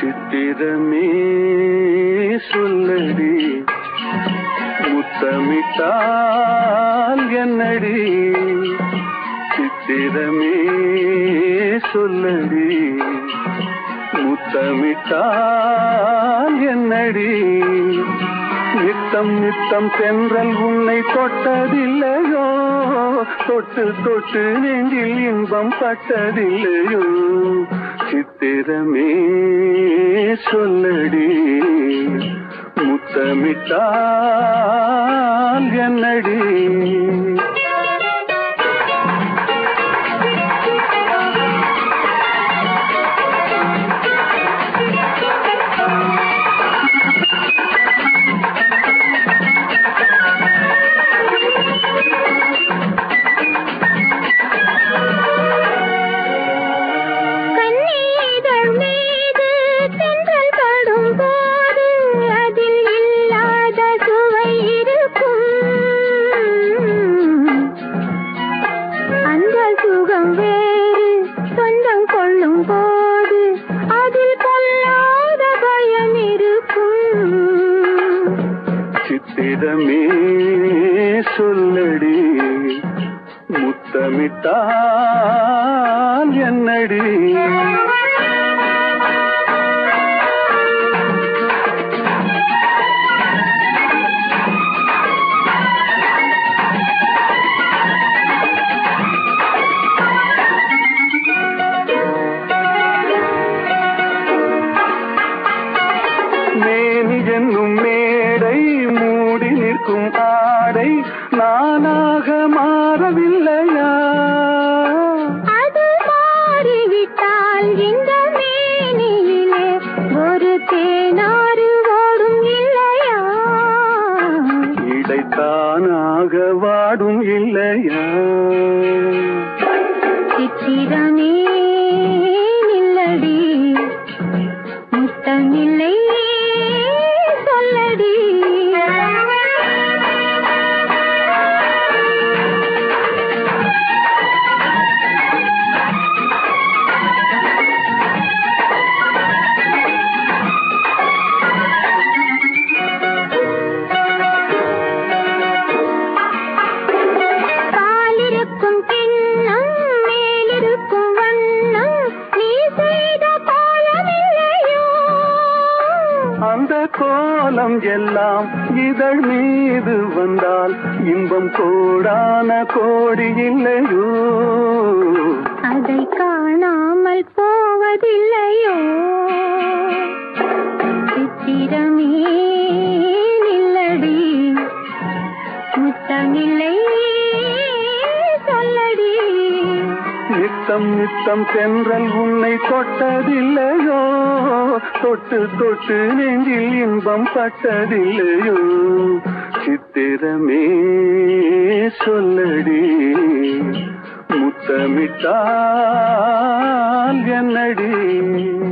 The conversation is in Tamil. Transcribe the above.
சித்திரமே சொல்லடி. முத்தமிட்டால் என்னடி? சித்திரமே சொல்லடி. முத்தமிட்டால் என்னடி? நித்தம் நித்தம் சென்றல் உன்னை தொட்டதில்லையோ? தொட்டு தொட்டு நெஞ்சில் இன்பம் பட்டதில்லையோ? சித்திரமே சொல்லடி முத்தமிட்டால் என்னடி? இதமே சொல்லடி முத்தமிட்டால் என்னடி? மேனி என்னும் மே நிற்கும் ஆடை நானாக மாறவில்லையா? அது மாறிவிட்டால் இந்த மேனியிலே ஒரு தேனாறு ஓடும் இல்லையா? இடைத்தானாக வாடும் இல்லையா? சித்திரமே கோலம் எல்லாம் இதழ் மீது வந்தால் இன்பம் கோடான கோடி இல்லையோ? அதை காணாமல் போவதில்லையோ? சித்திரமே நில்லடி முத்தமில்லை சொல்லடி. நித்தம் நித்தம் சென்றல் உன்னை தொட்டதில்லையோ தொட்டு தொட்டு நெஞ்சில் இன்பம் பட்டதில்லையோ? சித்திரமே சொல்லடி. முத்தமிட்டால் என்னடி?